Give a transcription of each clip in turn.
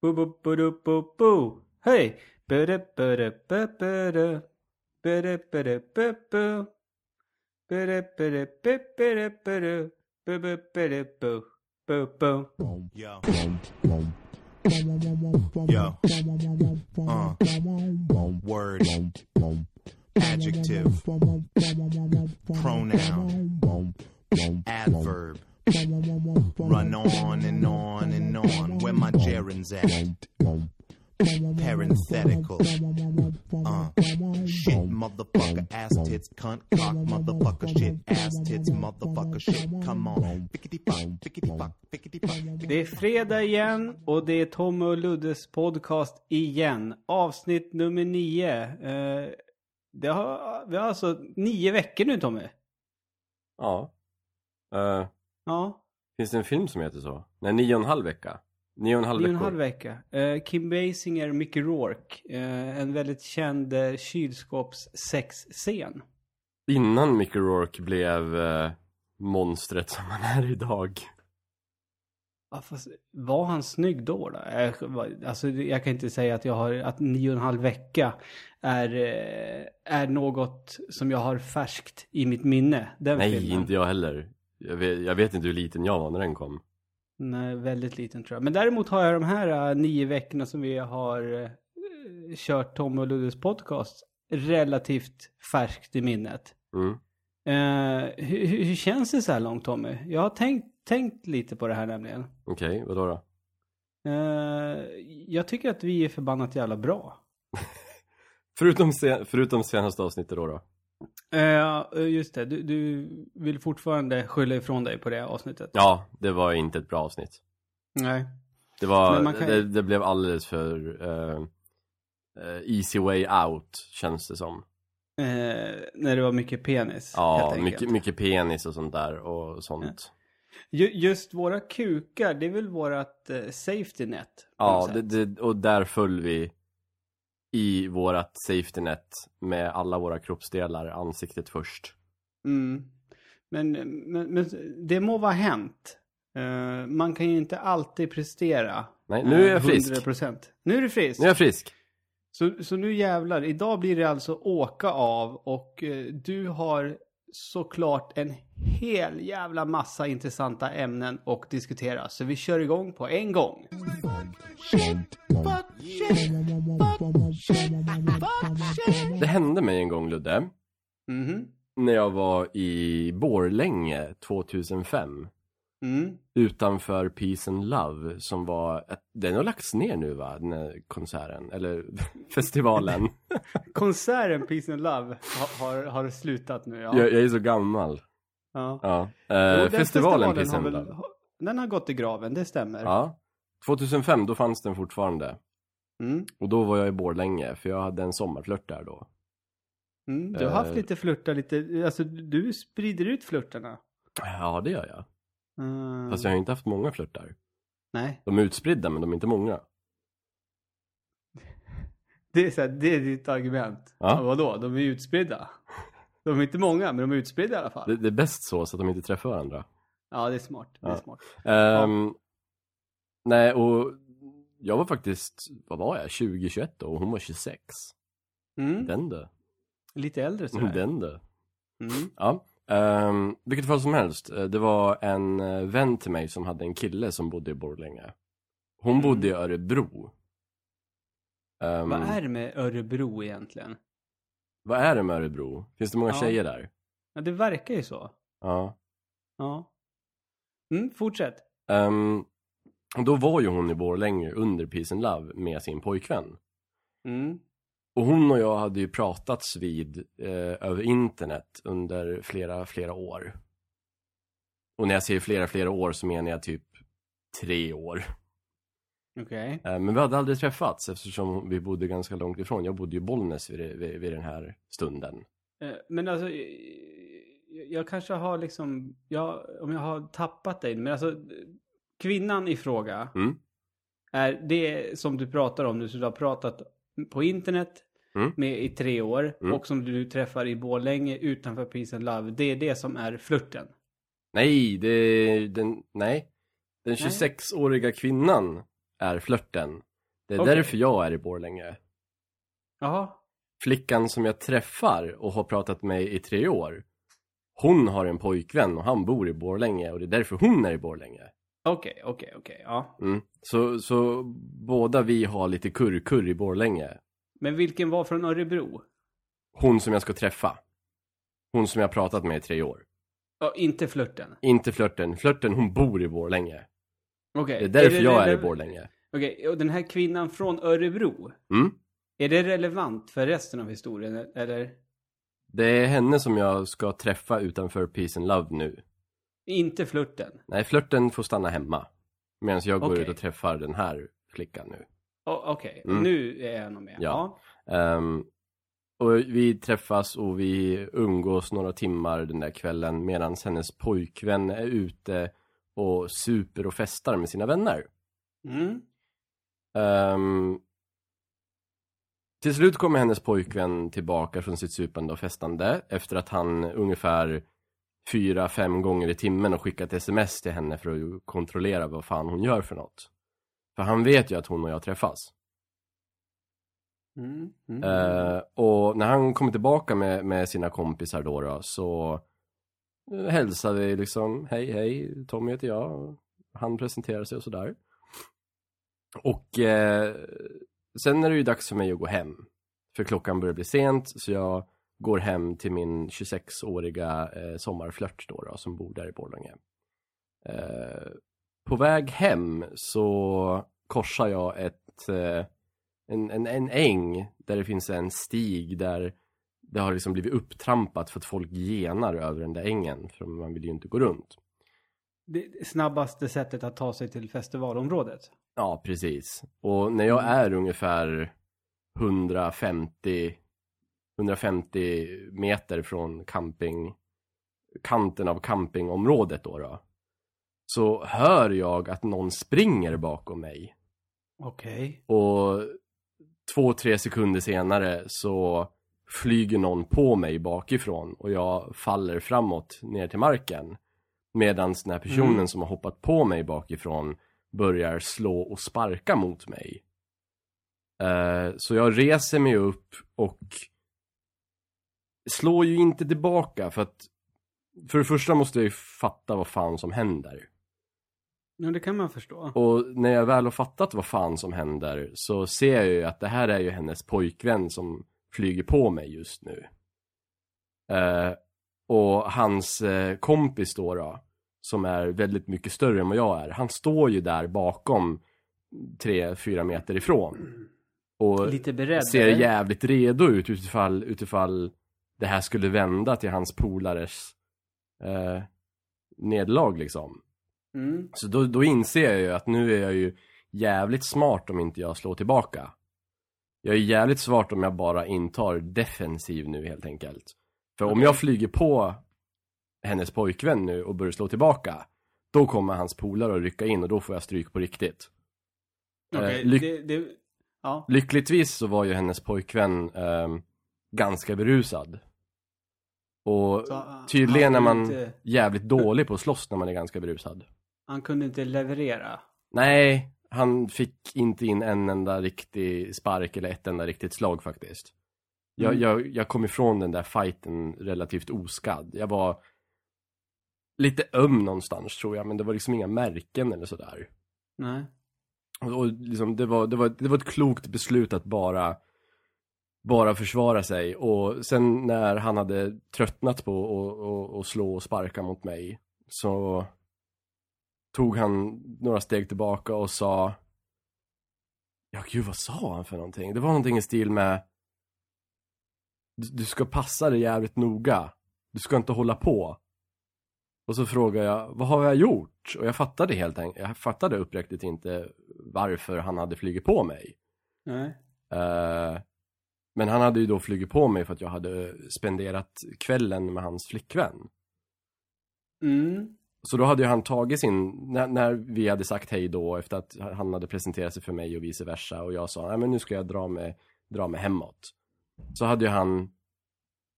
Boo boo boo doo boo boo. Hey. Bada bada ba bada. Bada bada ba boo. Bada bada ba bada bada. Boo boo bada boo. Boo boo. Yo. Yo. Uh. Word. Adjective. Pronoun. Adverb. Run on and on and on. Where my gerunds at? Parenthetical. Uh. Shit, motherfucker, ass tits, cunt, cock, motherfucker, shit, ass tits, motherfucker, shit. Come on. Fuck, fuck, fuck. Det är fredag igen och det är Tommy och Luddes podcast igen. Avsnitt nummer nio. Eh, det har, vi har alltså nio veckor nu Tommy. Ja. Eh, Ja, finns det en film som heter så? Nej, nio och en halv vecka. Nio och en halv nio och en halv vecka. Eh, Kim Basinger, Mickey Rourke. Eh, en väldigt känd uh, kylskåpssexscen. Innan Mickey Rourke blev eh, monstret som han är idag. Ja, fast var han snygg då? då? Alltså, jag kan inte säga att jag har, att nio och en halv vecka är, är något som jag har färskt i mitt minne. Den Nej, filmen. inte jag heller. Jag vet, jag vet inte hur liten jag var när den kom. Nej, väldigt liten tror jag. Men däremot har jag de här uh, nio veckorna som vi har uh, kört Tom och Luddes podcast relativt färskt i minnet. Mm. Uh, hur, hur hur känns det så här långt Tommy? Jag har tänkt, tänkt lite på det här nämligen. Okej, vadå då? Uh, jag tycker att vi är förbannat jävla bra. Förutom, se, förutom senaste avsnittet då då? Ja, just det. Du, du vill fortfarande skylla ifrån dig på det avsnittet? Ja, det var inte ett bra avsnitt. Nej. Det var, kan- det, det blev alldeles för eh, eh, easy way out, känns det som. Eh, när det var mycket penis. Ja, mycket, mycket penis och sånt där och sånt. Ju- Just våra kukar, det är väl vårat eh, safety net? Ja, det, det, och där föll vi i vårat safety net med alla våra kroppsdelar, ansiktet först. Mm. Men, men, men det må vara hänt. Eh, man kan ju inte alltid prestera. Nej, nu är jag eh, frisk. 100%. Nu är du frisk. Nu är jag frisk. Så, så nu jävlar, idag blir det alltså åka av och eh, du har såklart en hel jävla massa intressanta ämnen att diskutera. Så vi kör igång på en gång. Det hände mig en gång, Ludde, Mhm. när jag var i Borlänge 2005. Mm. Utanför Peace and Love som var, den har lagts ner nu va, den här konserten, eller festivalen. Konserten Peace and Love har, har, har slutat nu. Ja. jag, jag är så gammal. ja. Ja. Jo, Eh, den festivalen Peace har and Love. Den har gått i graven, det stämmer. Ja. 2005, då fanns den fortfarande. Mm. Och då var jag i Borlänge, för jag hade en sommarflört där då. Mm. Du har haft Eh. lite flörtar, lite, alltså du sprider ut flörtarna. Ja, det gör jag. Mm. Fast jag har inte haft många flörtar. Nej, De är utspridda, men de är inte många. det är, så här, det är ditt argument. Ja. Ja. Vadå, de är utspridda? De är inte många, men de är utspridda i alla fall. Det, det är bäst så, så att de inte träffar varandra. Ja, det är smart. Det är Ja. smart. Ehm, Nej, och jag var faktiskt, vad var jag, 20-21 då, och hon var 26. Mm. Den du. Lite äldre sådär. Den du. Mm. Ja. Um, vilket fall som helst, eh, det var en eh, vän till mig som hade en kille som bodde i Borlänge. Hon Mm. bodde i Örebro. Ehm, Vad är det med Örebro egentligen? vad är det med Örebro? Finns det många Ja. tjejer där? Ja, det verkar ju så. Ja. Ja. Mm, fortsätt. Och då var ju hon i Borlänge under Peace and Love med sin pojkvän. Mm. Och hon och jag hade ju pratats vid eh, över internet under flera, flera år. Och när jag säger flera, flera år så menar jag typ tre år. Okej. Eh, men vi hade aldrig träffats eftersom vi bodde ganska långt ifrån. Jag bodde i Bollnäs vid, vid, vid den här stunden. Eh, Men alltså, eh, jag kanske har liksom, jag, om jag har tappat dig, men alltså kvinnan i fråga Mm. är det som du pratar om nu, som du har pratat på internet Mm. med i tre år Mm. och som du träffar i Borlänge utanför Peace and Love. Det är det som är flirten. Nej, det, den, nej. Den 26-åriga kvinnan är flörten. Det är Okej. därför jag är i Borlänge. Jaha. Flickan som jag träffar och har pratat med i tre år. Hon har en pojkvän och han bor i Borlänge och det är därför hon är i Borlänge. Okej, okej, okej. Ja. Mm. Så, så båda vi har lite kurr-kurr i Borlänge. Men vilken var från Örebro? Hon som jag ska träffa. Hon som jag har pratat med i tre år. Ja, inte flörten. Inte flörten. Flörten hon bor i Borlänge. Okej. Det är därför jag är i Borlänge. Okej, och den här kvinnan från Örebro. Mm. Är det relevant för resten av historien, eller? Det är henne som jag ska träffa utanför Peace and Love nu. Inte flörten? Nej, flörten får stanna hemma. Medan jag går Okej. ut och träffar den här flickan nu. O- Okej, Mm. nu är jag nog med. Ja. Ehm, och vi träffas och vi umgås några timmar den där kvällen medan hennes pojkvän är ute och super och festar med sina vänner. Mm. Ehm, till slut kommer hennes pojkvän tillbaka från sitt supande och festande efter att han ungefär fyra, fem gånger i timmen har skickat sms till henne för att kontrollera vad fan hon gör för något. För han vet ju att hon och jag träffas. Mm. Mm. Eh, och när han kommer tillbaka med, med sina kompisar då, då så eh, hälsar vi liksom, hej hej, Tommy heter jag. Han presenterar sig och sådär. Och eh, sen är det ju dags för mig att gå hem. För klockan börjar bli sent, så jag går hem till min 26-åriga eh, sommarflört då, då, som bor där i Borlänge. Eh, på väg hem så korsar jag ett eh, en, en, en äng där det finns en stig där det har liksom blivit upptrampat för att folk genar över den där ängen för man vill ju inte gå runt. Det snabbaste sättet att ta sig till festivalområdet. Ja, precis. Och när jag är ungefär 150 150 meter från camping kanten av campingområdet då, då så hör jag att någon springer bakom mig. Okej. Och två, tre sekunder senare så flyger någon på mig bakifrån och jag faller framåt ner till marken. Medan den här personen Mm. som har hoppat på mig bakifrån börjar slå och sparka mot mig. Eh, så jag reser mig upp och slår ju inte tillbaka för att för det första måste jag ju fatta vad fan som händer. Ja, det kan man förstå. Och när jag väl har fattat vad fan som händer så ser jag ju att det här är ju hennes pojkvän som flyger på mig just nu. Eh, och hans eh, kompis då, då, som är väldigt mycket större än vad jag är, han står ju där bakom tre, fyra meter ifrån. Och Lite beredd. ser eller? jävligt redo ut utifall, utifall det här skulle vända till hans polares eh, nederlag liksom. Mm. Så då, då inser jag ju att nu är jag ju jävligt smart om inte jag slår tillbaka. Jag är jävligt smart om jag bara intar defensiv nu helt enkelt. För om Okej. jag flyger på hennes pojkvän nu och börjar slå tillbaka, då kommer hans polare att rycka in och då får jag stryk på riktigt. Okej, Eh, lyck- det, det, ja. Lyckligtvis så var ju hennes pojkvän ehm, ganska berusad. Och Så, ah, tydligen är man inte- jävligt dålig på att slåss när man är ganska berusad. Han kunde inte leverera. Nej, han fick inte in en enda riktig spark eller ett enda riktigt slag faktiskt. Jag, Mm. jag, jag kom ifrån den där fighten relativt oskadd. Jag var lite öm någonstans tror jag, men det var liksom inga märken eller sådär. Nej. Och, och liksom, det, var, det, var, det var ett klokt beslut att bara bara försvara sig och sen när han hade tröttnat på att och, och slå och sparka mot mig så tog han några steg tillbaka och sa Ja gud vad sa han för någonting? Det var någonting i stil med du, du ska passa dig jävligt noga Du ska inte hålla på Och så frågade jag, vad har jag gjort? Och jag fattade helt enkelt, jag fattade uppriktigt inte varför han hade flugit på mig Nej. Eh, men han hade ju då flugit på mig för att jag hade spenderat kvällen med hans flickvän. Mm. Så då hade ju han tagit sin, när, när vi hade sagt hej då efter att han hade presenterat sig för mig och vice versa och jag sa, nej men nu ska jag dra mig, dra mig hemåt. Så hade ju han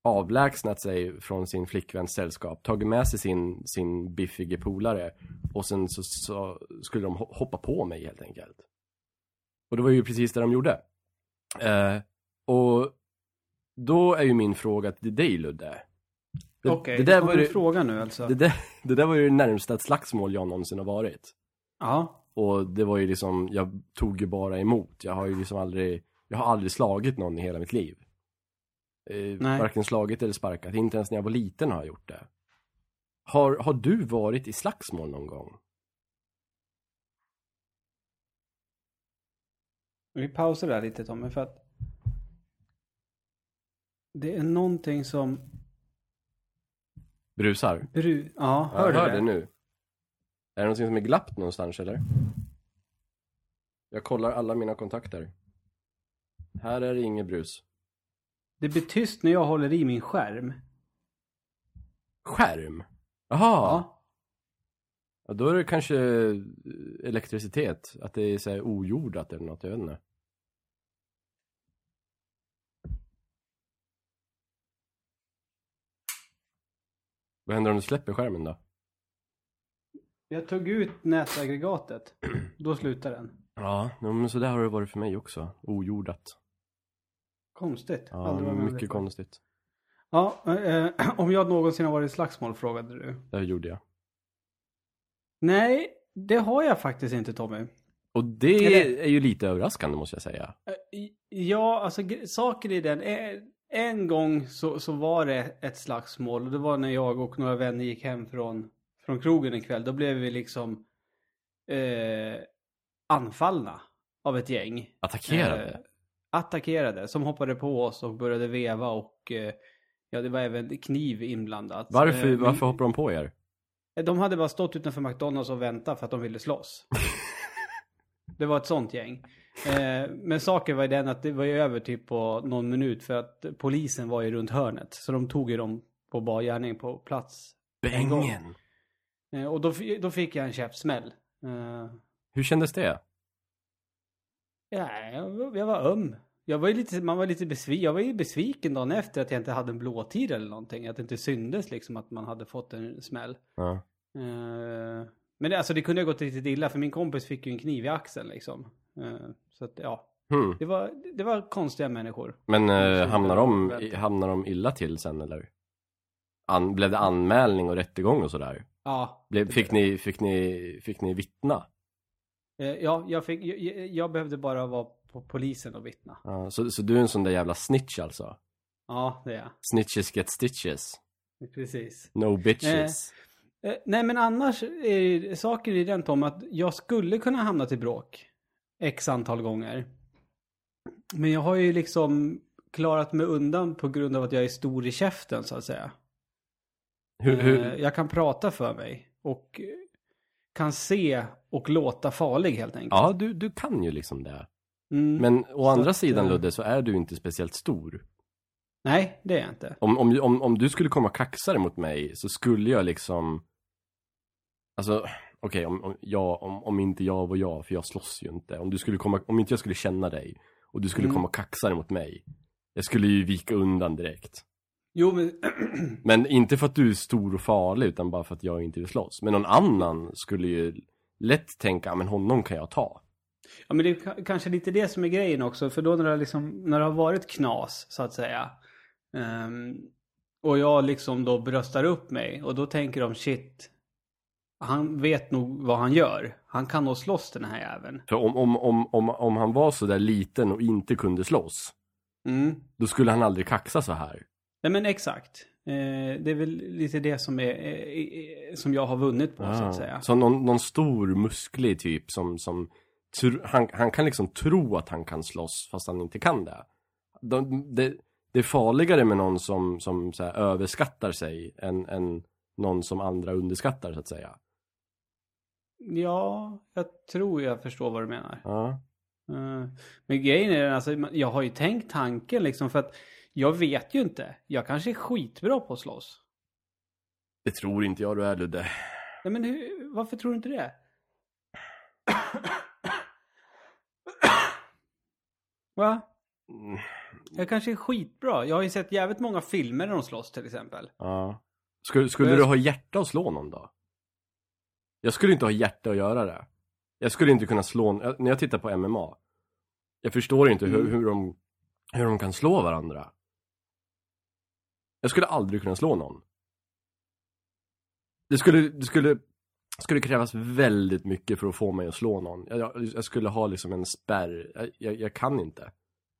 avlägsnat sig från sin flickväns sällskap, tagit med sig sin, sin biffige polare och sen så, så skulle de hoppa på mig helt enkelt. Och det var ju precis det de gjorde. Eh, och då är ju min fråga till dig Ludde. Det, Okej, det, där var ju, fråga nu alltså? det, där, det där var ju det närmsta ett slagsmål jag någonsin har varit. Ja. Och det var ju liksom, jag tog ju bara emot. Jag har ju liksom aldrig, jag har aldrig slagit någon i hela mitt liv. Eh, Nej. varken slagit eller sparkat. Inte ens när jag var liten har jag gjort det. Har, har du varit i slagsmål någon gång? Vi pausar där lite Tommy för att det är någonting som Brusar? bru... Ja, Ja, hör jag du hör det? det nu. Är det någonting som är glappt någonstans eller? Jag kollar alla mina kontakter. Här är det inget brus. Det blir tyst när jag håller i min skärm. Skärm? Jaha! Ja. Ja, då är det kanske eh, elektricitet. Att det är så här ojordat eller något, jag vet inte. Vad händer om du släpper skärmen då? Jag tog ut nätaggregatet. Då slutar den. Ja, men så där har det varit för mig också. Ojordat. Konstigt. Ja, Aldrig varit med om det mycket förr. konstigt. Ja, eh, om jag någonsin har varit i slagsmål frågade du. Det gjorde jag. Nej, det har jag faktiskt inte Tommy. Och det Eller- är ju lite överraskande måste jag säga. Eh, Ja, alltså saken i den. eh, En gång så, så var det ett slagsmål. Och det var när jag och några vänner gick hem från, från krogen en kväll. Då blev vi liksom eh, anfallna av ett gäng. Attackerade. Eh, attackerade. Som hoppade på oss och började veva och eh, ja, det var även kniv inblandat. Varför, Eh, men- varför hoppar de på er? De hade bara stått utanför McDonalds och väntat för att de ville slåss. det var ett sånt gäng. Eh, men saken var ju den att det var ju över typ på någon minut för att polisen var ju runt hörnet. Så de tog ju dem på bar gärning på plats. Bängen! Eh, och då, då fick jag en käftsmäll. Eh, Hur kändes det? ja, jag, var- jag var öm. Jag var ju lite, man var lite besviken. Jag var ju besviken dagen efter att jag inte hade en blåtid eller någonting. Att det inte syndes liksom att man hade fått en smäll. Ja. Eh, men det, alltså det kunde ha gått riktigt illa för min kompis fick ju en kniv i axeln liksom. Eh, så att ja, Hmm. det var, det var konstiga människor. Men eh, hamnar, de, hamnar de illa till sen eller? An, blev det anmälning och rättegång och sådär? Ja. Blev, fick, ni, fick, ni, fick ni vittna? Eh, ja, jag, fick, jag, jag- behövde bara vara på polisen och vittna. Ja, så, så du är en sån där jävla snitch alltså? Ja, det är jag. Snitches get stitches. Precis. No bitches. Eh, nej men annars är saken i den Tom att jag skulle kunna hamna till bråk. X antal gånger. Men jag har ju liksom klarat mig undan på grund av att jag är stor i käften så att säga. hur, Eh, hur, Jag kan prata för mig och eh, kan se och låta farlig helt enkelt. ja, du, du kan ju liksom det. Mm. Men å andra att, sidan eh, Ludde så är du inte speciellt stor. Nej, det är jag inte. Om, om, om, om du skulle komma kaxare mot mig så skulle jag liksom Alltså, okej om, om, jag, om, om inte jag var jag, för jag slåss ju inte. Om du skulle komma, om inte jag skulle känna dig och du skulle Mm. komma kaxare mot mig. Jag skulle ju vika undan direkt. Jo, men... Men inte för att du är stor och farlig utan bara för att jag inte vill slåss. Men någon annan skulle ju lätt tänka, "Ah, men honom kan jag ta. Ja men det är ka- kanske lite det som är grejen också. För då när det, liksom, när det har varit knas så att säga. ehm, och jag liksom då bröstar upp mig. Och då tänker de shit. Han vet nog vad han gör. Han kan nog slåss den här jäveln. För om, om, om, om, om han var så där liten och inte kunde slåss, Mm. då skulle han aldrig kaxa så här. Nej men exakt. Eh, det är väl lite det som, är, eh, eh, som jag har vunnit på så Ah, att säga. Så någon, någon stor musklig typ som, som tr- han, han kan liksom tro att han kan slåss fast han inte kan det. De, det, det är farligare med någon som, som så överskattar sig än, än någon som andra underskattar så att säga. Ja, jag tror jag förstår vad du menar. Ja. Eh, Men grejen är den, alltså, jag har ju tänkt tanken liksom för att jag vet ju inte. Jag kanske är skitbra på att slåss. Det tror inte jag du är Ludde. Nej men hur, varför tror du inte det? Va? Jag kanske är skitbra. Jag har ju sett jävligt många filmer när de slåss till exempel. Ja. Skulle, skulle Jag- du ha hjärta att slå någon då? Jag skulle inte ha hjärta att göra det. Jag skulle inte kunna slå, när jag tittar på MMA Jag förstår inte hur, Mm. hur, de, hur de kan slå varandra. Jag skulle aldrig kunna slå någon. Det skulle, det skulle, skulle krävas väldigt mycket för att få mig att slå någon. Jag, jag, skulle ha liksom en spärr. Jag, jag, kan inte.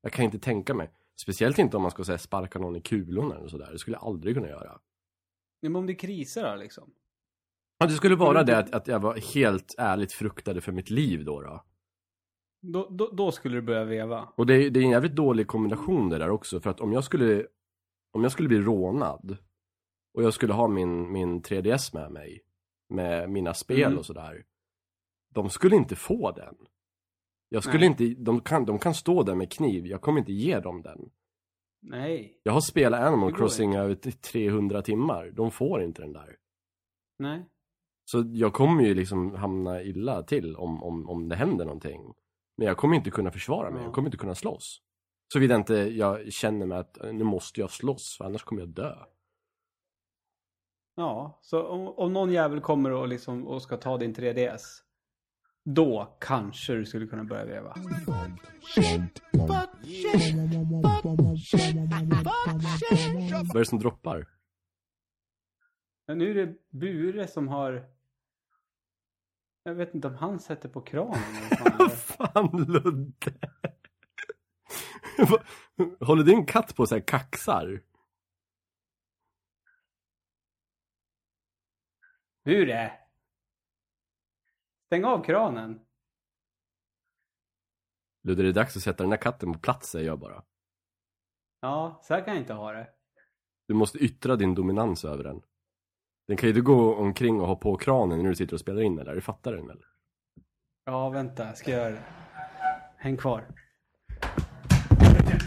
Jag kan inte tänka mig. Speciellt inte om man ska säga sparka någon i kulorna eller sådär. Det skulle jag aldrig kunna göra. Men om det krisar liksom? Ja, det skulle vara Men det att, att jag var helt ärligt fruktade för mitt liv då. då. Då, då, då skulle du börja veva. Och det är, det är en jävligt dålig kombination det där också. För att om jag skulle, om jag skulle bli rånad och jag skulle ha min, min 3DS med mig, med mina spel Mm. och sådär. De skulle inte få den. Jag skulle Nej. inte, de kan, de kan stå där med kniv, jag kommer inte ge dem den. Nej. Jag har spelat Animal Crossing över t- 300 timmar, de får inte den där. Nej. Så jag kommer ju liksom hamna illa till om, om, om det händer någonting. Men jag kommer inte kunna försvara mig, Ja. jag kommer inte kunna slåss. Såvida inte jag känner mig att nu måste jag slåss, för annars kommer jag dö. Ja, så om, om någon jävel kommer och, liksom, och ska ta din 3DS. Då kanske du skulle kunna börja veva. Vad är det som droppar? Men nu är det Bure som har... Jag vet inte om han sätter på kranen vad fan det Ludde? Håller din katt på så här kaxar? Bure! Stäng av kranen. Ludde, det är dags att sätta den där katten på plats säger jag bara. Ja, så här kan jag inte ha det. Du måste yttra din dominans över den. Den kan ju inte gå omkring och ha på kranen när du sitter och spelar in eller? Du fattar den eller? Ja, vänta, jag ska göra det. Häng kvar.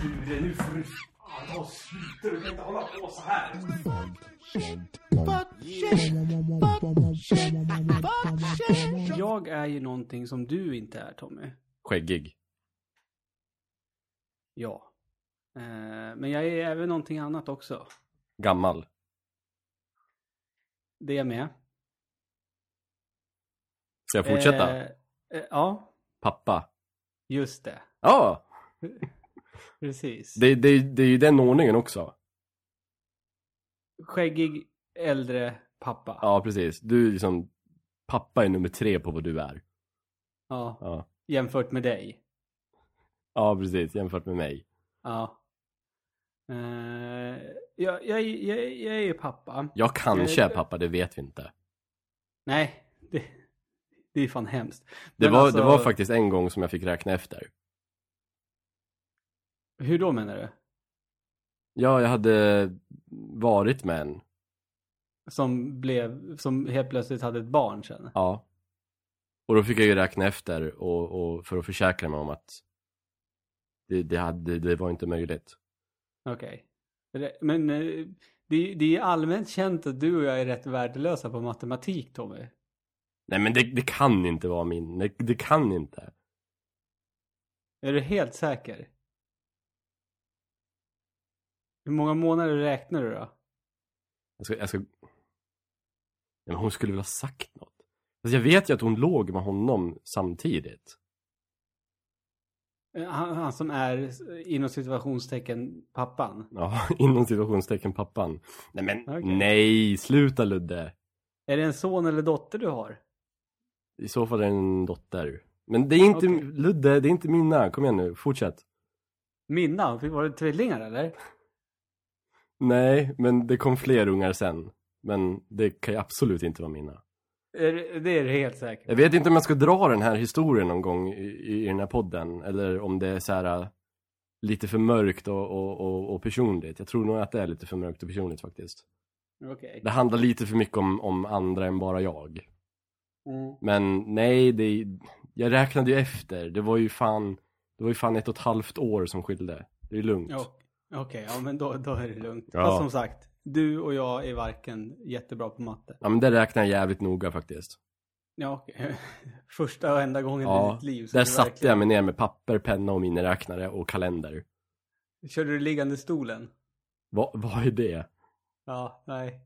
Bure, nu får du... Fan, sluta, du kan inte hålla på så här. Jag är ju någonting som du inte är, Tommy. Skäggig. Ja. Eh, men jag är även någonting annat också. Gammal. Det är med. Ska jag fortsätta? Eh, eh, ja, Pappa. just det. Ja! Precis. Det, det, det är ju den ordningen också. Skäggig, äldre pappa. Ja, precis. Du är liksom... Pappa är nummer tre på vad du är. Ja, Ja, jämfört med dig. ja precis. Jämfört med mig. Ja. Eh, jag, jag, jag, jag är ju pappa. Jag kanske är Eh, pappa, det vet vi inte. Nej, det, det är fan hemskt. Det var, alltså- det var faktiskt en gång som jag fick räkna efter. Hur då menar du? Ja, jag hade varit med en. Som blev, som helt plötsligt hade ett barn sen. Ja. Och då fick jag ju räkna efter och, och för att försäkra mig om att det, det, hade, det var inte möjligt. Okej. Det- Men eh, det, det är allmänt känt att du och jag är rätt värdelösa på matematik, Tommy. Nej men det, det kan inte vara min, det, det kan inte. Är du helt säker? Hur många månader räknar du då? Jag ska, jag ska... Nej, men hon skulle väl ha sagt något. Alltså jag vet ju att hon låg med honom samtidigt. Eh, Han, han som är eh, inom situationstecken pappan. Ja, inom situationstecken pappan. Nej men, Okej. nej, sluta Ludde. Är det en son eller dotter du har? I så fall är det en dotter. Men det är inte, Okej. Ludde, det är inte mina. Kom igen nu, fortsätt. Minna? Var det tvillingar eller? Nej, men det kom fler ungar sen. Men det kan ju absolut inte vara mina. Det- är helt säker Jag vet inte om jag ska dra den här historien någon gång i, i den här podden. Eller om det är så här äh, lite för mörkt och, och, och, och personligt. Jag tror nog att det är lite för mörkt och personligt faktiskt. Okej. Det handlar lite för mycket om, om andra än bara jag. Mm. Men nej, det, jag räknade ju efter. Det var ju fan, det var ju fan ett och ett halvt år som skilde. Det är lugnt. Ja, Okej, ja men då, då är det lugnt. Ja. Fast som sagt, du och jag är varken jättebra på matte. Ja men det räknar jag jävligt noga faktiskt. Ja, okej. Första och enda gången i Ja, ditt liv. så där satte verkligen- jag mig ner med papper, penna och miniräknare och kalender. Körde du liggande stolen? Va, vad är det? Ja, nej.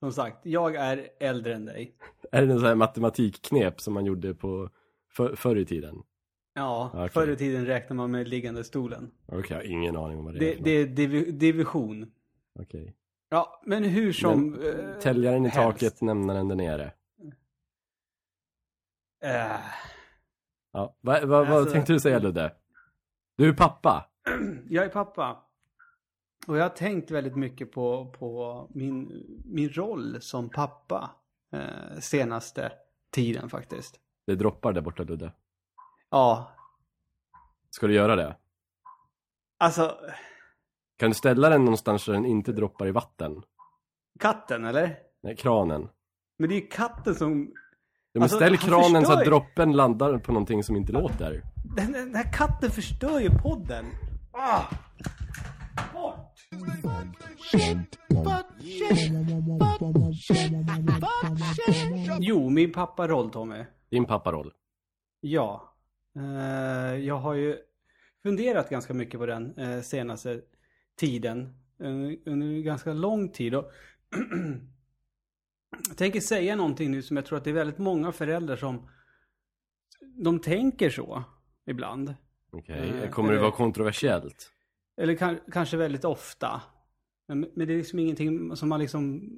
Som sagt, jag är äldre än dig. Är det en sån här matematikknep som man gjorde på för, förr i tiden? Ja, Okej. förr i tiden räknar man med liggande stolen. Okej, jag har ingen aning om vad det, Det, är. för det är divi, division. Okej. Ja, men hur som... eh, Täljaren i helst. taket, nämnaren där nere. Eh, Ja. Va, va, vad Alltså- tänkte du säga Ludde? Du är pappa. jag är pappa. Och jag har tänkt väldigt mycket på, på min, min roll som pappa eh, senaste tiden faktiskt. Det droppar där borta Ludde. Ja, Ska du göra det? alltså Kan du ställa den någonstans så den inte droppar i vatten? katten eller? Nej, kranen. Men det är ju katten som... Ja, men Alltså, ställ kranen så att droppen landar på någonting som inte låter. Den, den här katten förstör ju podden. Ah! Bort! Jo, min papparoll Tommy. Din papparoll. Ja. Eh, jag har ju funderat ganska mycket på den eh, senaste tiden. Under, ganska lång tid. Och jag tänker säga någonting nu som jag tror att det är väldigt många föräldrar som de tänker så ibland. Okej, Eh, kommer det vara kontroversiellt? Eller kan, kanske väldigt ofta. Men, men det är liksom ingenting som man liksom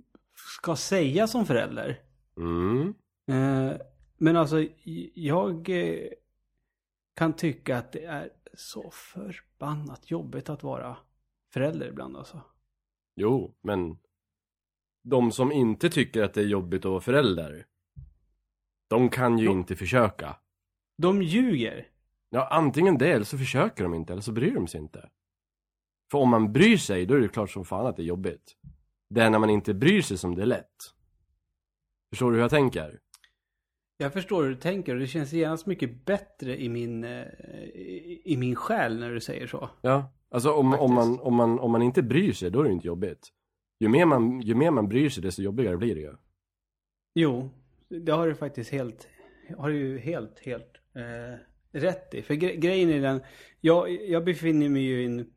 ska säga som förälder. Mm. Eh, men alltså, jag eh, kan tycka att det är så förbannat jobbigt att vara förälder ibland alltså. Jo, men de som inte tycker att det är jobbigt att vara förälder, de kan ju Jo. inte försöka. De ljuger. Ja, antingen det eller så försöker de inte, eller så bryr de sig inte. För om man bryr sig, då är det klart som fan att det är jobbigt. Det är när man inte bryr sig som det är lätt. Förstår du hur jag tänker? Jag förstår hur du tänker och det känns genast mycket bättre i min, eh, i, i min själ när du säger så. Ja, alltså om, om, man, om, man, om man inte bryr sig, då är det inte jobbigt. Ju mer man, ju mer man bryr sig, desto jobbigare blir det ju. Jo, det har du faktiskt helt, har du helt, helt eh, rätt i. För gre- grejen är den, jag, jag befinner mig ju i en,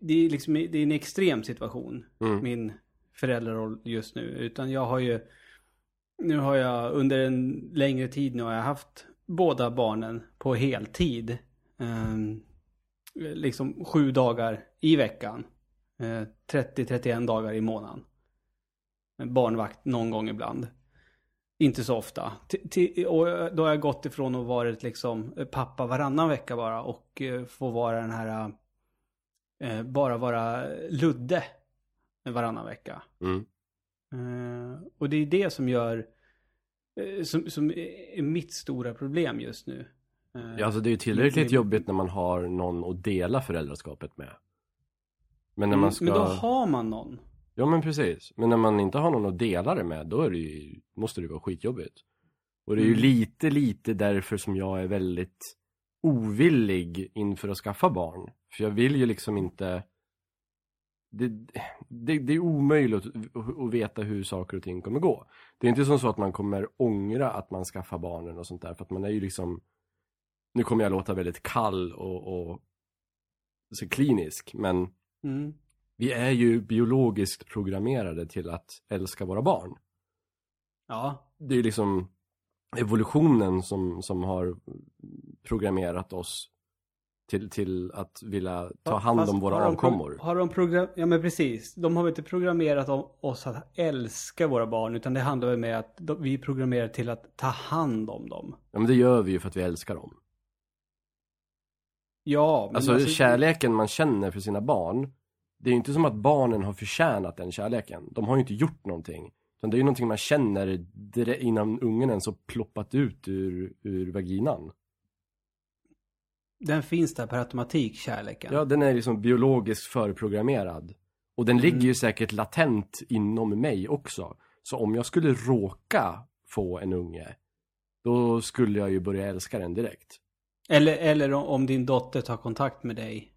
det är liksom, det är en extrem situation, Mm. min föräldraroll just nu. Utan jag har ju, nu har jag under en längre tid nu har jag haft båda barnen på heltid. Ehm, liksom sju dagar i veckan. Eh, 30-31 dagar i månaden barnvakt någon gång ibland. Inte så ofta. T- och då har jag gått ifrån att vara liksom pappa varannan vecka bara och eh, få vara den här eh, bara vara Ludde varannan vecka. Mm. Eh, och det är det som gör eh, som, som är mitt stora problem just nu. Eh, Ja, alltså det är ju tillräckligt Men- jobbigt när man har någon att dela föräldraskapet med. Men när mm, man ska... Men då har man någon. Ja men precis. Men när man inte har någon att dela det med, då är det ju, måste det vara skitjobbigt. Och det är ju Mm. lite, lite därför som jag är väldigt ovillig inför att skaffa barn. För jag vill ju liksom inte... Det, det, det är omöjligt att, att veta hur saker och ting kommer gå. Det är inte som så att man kommer ångra att man skaffar barnen och sånt där. För att man är ju liksom... Nu kommer jag låta väldigt kall och, och så klinisk, men Mm. vi är ju biologiskt programmerade till att älska våra barn. Ja. Det är ju liksom evolutionen som, som har programmerat oss till, till att vilja ta hand Fast om våra har avkommor. Har de program... Ja men precis. De har väl inte programmerat om- oss att älska våra barn. Utan det handlar väl med att de, vi är programmerade till att ta hand om dem. Ja, men det gör vi ju för att vi älskar dem. Ja, men Alltså, kärleken man känner för sina barn, det är ju inte som att barnen har förtjänat den kärleken. De har ju inte gjort någonting. Utan det är ju någonting man känner innan ungen ens har ploppat ut ur, ur vaginan. Den finns där per automatik, kärleken. Ja, den är liksom biologiskt förprogrammerad. Och den ligger ju säkert latent inom mig också. Så om jag skulle råka få en unge, då skulle jag ju börja älska den direkt. Eller, eller om- din dotter tar kontakt med dig.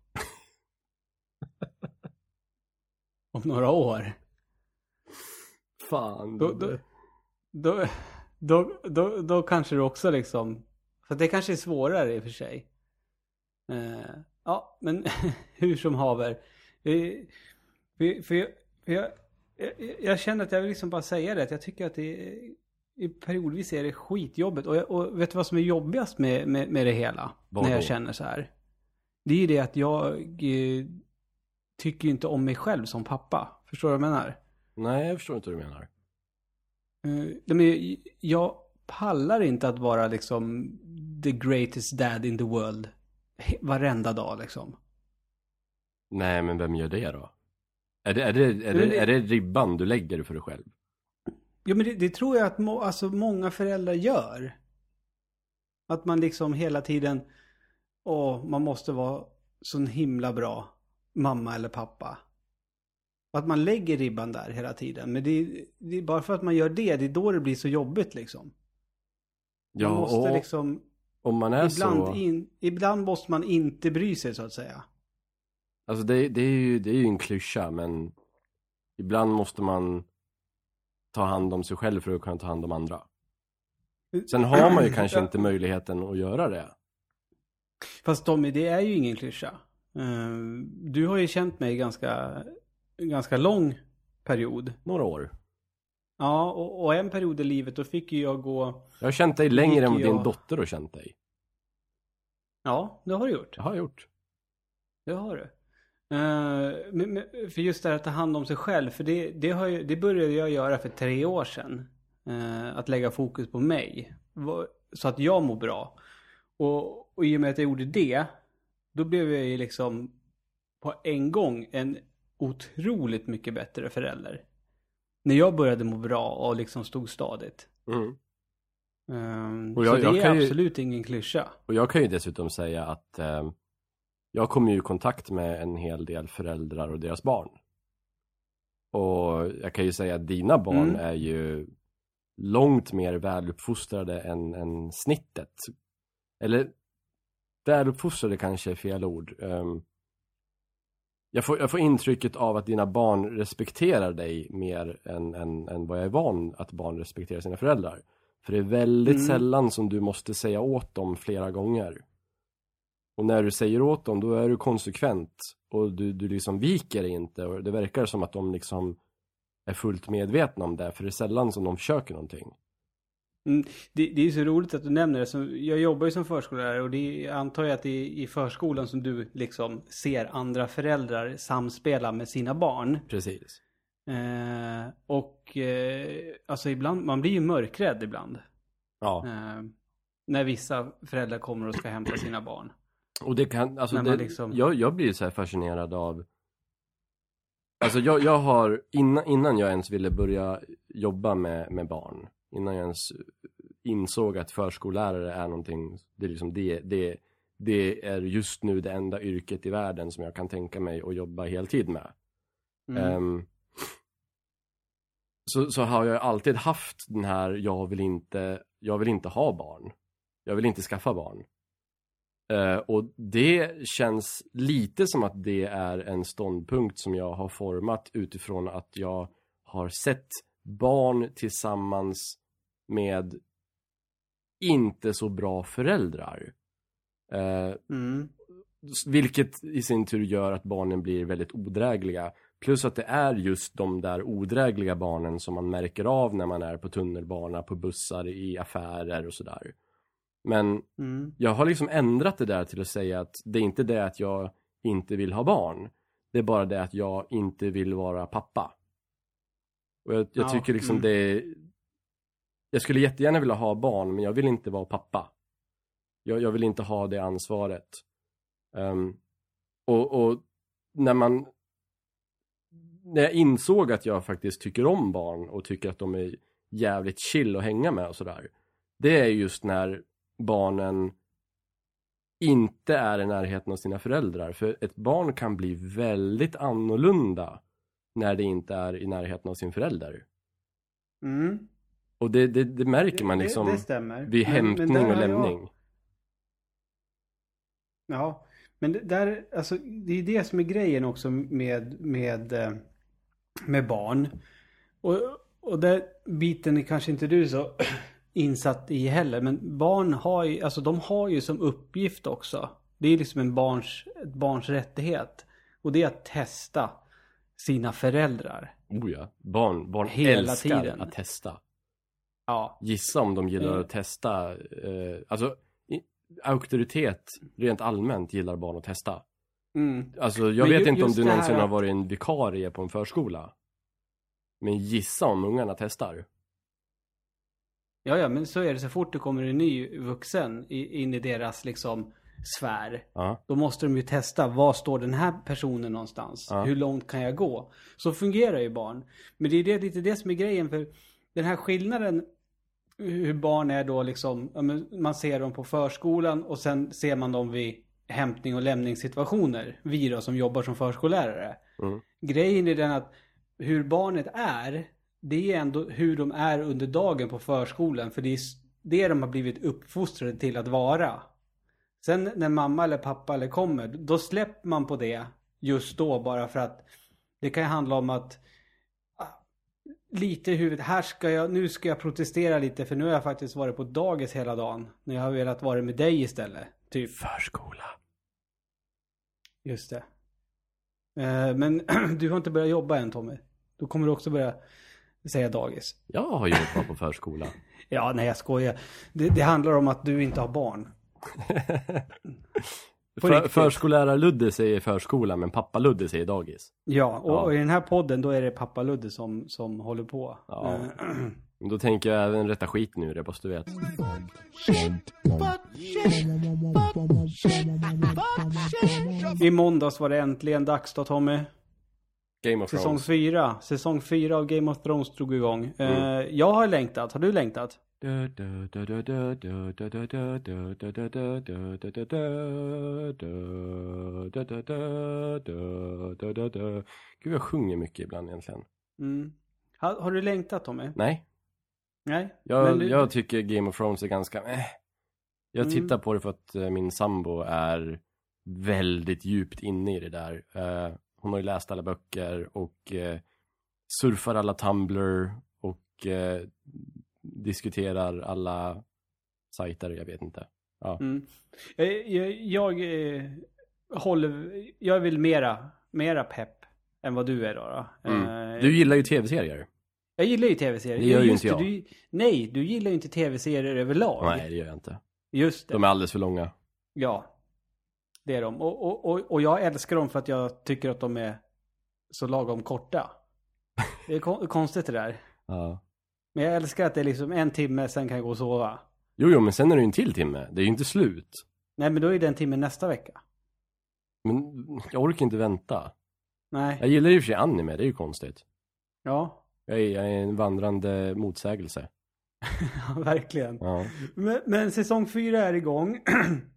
om några år. Fan. Då, då, då, då, då, då kanske du också liksom... För det kanske är svårare i och för sig. Eh, ja, men hur som haver. Eh, för, för, jag, för jag, jag, jag känner att jag vill liksom bara säga det. Att jag tycker att det är periodvis är det skitjobbigt. Och, jag- och vet du vad som är jobbigast med, med, med det hela? Vad när jag känner så här. Det är ju det att jag eh, tycker inte om mig själv som pappa. Förstår du vad jag menar? Nej, jag förstår inte vad du menar. Nej, men jag pallar inte att vara liksom the greatest dad in the world. Varenda dag liksom. Nej, men vem gör det då? Är det, är det, är det, det- är det ribban du lägger för dig själv? Jo men det, det tror jag att må, alltså, många föräldrar gör. Att man liksom hela tiden, åh, man måste vara så himla bra mamma eller pappa. Och att man lägger ribban där hela tiden. Men det, det är bara för att man gör det, det är då det blir så jobbigt liksom. Ja, man måste och liksom, om man är ibland, så... in, ibland måste man inte bry sig så att säga. Alltså det, det, är ju, det är ju en klyscha, men ibland måste man ta hand om sig själv för att kunna ta hand om andra. Sen har man ju kanske inte möjligheten att göra det. Fast Tommy, det är ju ingen klyscha. Eh, Du har ju känt mig ganska, ganska lång period. Några år. Ja, och, och en period i livet då fick ju jag gå... Jag har känt dig längre än gick din jag- dotter har känt dig. Ja, det har du gjort. Det har jag gjort. Det har du. Men, för just det här att ta hand om sig själv, för det, det, har ju, det började jag göra för tre år sedan. Eh, att lägga fokus på mig. Så att jag mår bra. Och, och i och med att jag gjorde det, då blev jag ju liksom på en gång en otroligt mycket bättre förälder. När jag började må bra och liksom stod stadigt. Mm. Um, Och jag- så det jag är kan ju- absolut ingen klyscha. Och jag kan ju dessutom säga att eh, jag kommer ju i kontakt med en hel del föräldrar och deras barn. Och jag kan ju säga att dina barn Mm. är ju långt mer väluppfostrade än, än snittet. Eller väluppfostrade kanske är fel ord. Ehm, jag, får, jag får intrycket av att dina barn respekterar dig mer än, än, än vad jag är van att barn respekterar sina föräldrar. För det är väldigt Mm. sällan som du måste säga åt dem flera gånger. Och när du säger åt dem, då är du konsekvent. Och du, du liksom viker dig inte. Och det verkar som att de liksom är fullt medvetna om det. För det är sällan som de försöker någonting. Mm, det, det är så roligt att du nämner det. Så jag jobbar ju som förskollärare och det är, antar jag att det är i förskolan som du liksom ser andra föräldrar samspela med sina barn. Precis. Eh, och eh, alltså ibland, man blir ju mörkrädd ibland. Ja. Eh, när vissa föräldrar kommer och ska hämta sina barn. Och det kan, alltså det, liksom- jag, jag blir så fascinerad av Alltså jag, jag har, innan, innan jag ens ville börja jobba med, med barn Innan jag ens insåg att förskollärare är någonting Det är liksom det, det, det är just nu det enda yrket i världen som jag kan tänka mig att jobba heltid med Mm. Ehm, så, så har jag alltid haft den här, jag vill inte, jag vill inte ha barn. Jag vill inte skaffa barn. Eh, och det känns lite som att det är en ståndpunkt som jag har format utifrån att jag har sett barn tillsammans med inte så bra föräldrar. Eh, Mm. vilket i sin tur gör att barnen blir väldigt odrägliga. Plus att det är just de där odrägliga barnen som man märker av när man är på tunnelbana, på bussar, i affärer och sådär. Men Mm. jag har liksom ändrat det där till att säga att det är inte det att jag inte vill ha barn. Det är bara det att jag inte vill vara pappa. Och jag, jag Ja, tycker liksom mm. det Jag skulle jättegärna vilja ha barn men jag vill inte vara pappa. Jag, jag vill inte ha det ansvaret. Ehm, och, och när man När jag insåg att jag faktiskt tycker om barn och tycker att de är jävligt chill att hänga med och sådär. Det är just när barnen inte är i närheten av sina föräldrar. För ett barn kan bli väldigt annorlunda när det inte är i närheten av sin förälder. Mm. Och det, det, det märker man liksom Det, det stämmer. vid Men- men hämtning där och har jag- lämning. Ja, men där, alltså det är det som är grejen också med, med, eh, med barn. Och, och den biten är kanske inte du så insatt i heller, men barn har ju, alltså de har ju som uppgift också. Det är liksom en barns, ett barns rättighet. Och det är att testa sina föräldrar. Oh ja, barn, barn Hela älskar tiden. att testa. Ja. Gissa om de gillar att testa, eh, alltså i, auktoritet rent allmänt gillar barn att testa. Mm. Alltså jag Men vet ju- inte om du någonsin har att- varit en vikarie på en förskola. Men gissa om ungarna testar. Ja, ja, men så är det så fort det kommer en ny vuxen in i deras liksom sfär. Ja. Då måste de ju testa, var står den här personen någonstans? Ja. Hur långt kan jag gå? Så fungerar ju barn. Men det är det, lite det som är grejen, för den här skillnaden hur barn är då liksom, man ser dem på förskolan och sen ser man dem vid hämtning och lämningssituationer. Vi då som jobbar som förskollärare. Mm. Grejen är den att hur barnet är, det är ändå hur de är under dagen på förskolan. För det är det de har blivit uppfostrade till att vara. Sen när mamma eller pappa eller kommer, då släpper man på det just då bara för att det kan ju handla om att ah, lite i huvudet, här ska jag, nu ska jag protestera lite för nu har jag faktiskt varit på dagis hela dagen. När jag har velat vara med dig istället. Typ. Förskola. Just det. Eh, Men du har inte börjat jobba än Tommy. Då kommer du också börja säga dagis. Jag har jobbat på förskola. Ja, nej jag skojar. Det, det handlar om att du inte har barn. För, riktigt. Förskollärare-Ludde säger förskola, men pappa-Ludde säger dagis. Ja, och, Ja. och i den här podden då är det pappa Ludde som, som håller på. Ja. Eh, Men Då tänker jag även rätta skit nu, det så du vet. I måndags var det äntligen dags då Tommy. Game of Säsong Thrones. fyra. Säsong fyra av Game of Thrones drog igång. Eh, Mm. Jag har längtat. Har du längtat? Gud, jag sjunger mycket ibland egentligen. Mm. Har, har du längtat Tommy? Nej, Nej? jag, Men du- jag tycker Game of Thrones är ganska eh. Jag Mm. tittar på det för att eh, min sambo är väldigt djupt inne i det där. Eh, hon har ju läst alla böcker och eh, surfar alla Tumblr och eh, diskuterar alla sajter, jag vet inte. Ja. Mm. Jag, jag, jag eh, håller, jag vill mera, mera pepp än vad du är då. då. Mm. Eh, Du gillar ju tv-serier. Jag gillar ju tv-serier. Det gör ju inte jag. Du, nej, du gillar ju inte tv-serier överlag. Nej, det gör jag inte. Just det. De är alldeles för långa. Ja. Det är de. Och, och, och, och jag älskar dem för att jag tycker att de är så lagom korta. Det är kon- konstigt det där. Ja. Men jag älskar att det är liksom en timme, sen kan jag gå och sova. Jo, jo, men sen är det ju en till timme. Det är ju inte slut. Nej, men då är det en timme nästa vecka. Men jag orkar inte vänta. Nej. Jag gillar ju för sig anime, det är ju konstigt. Ja, Jag är, jag är en vandrande motsägelse. verkligen. Ja. Men, men säsong fyra är igång.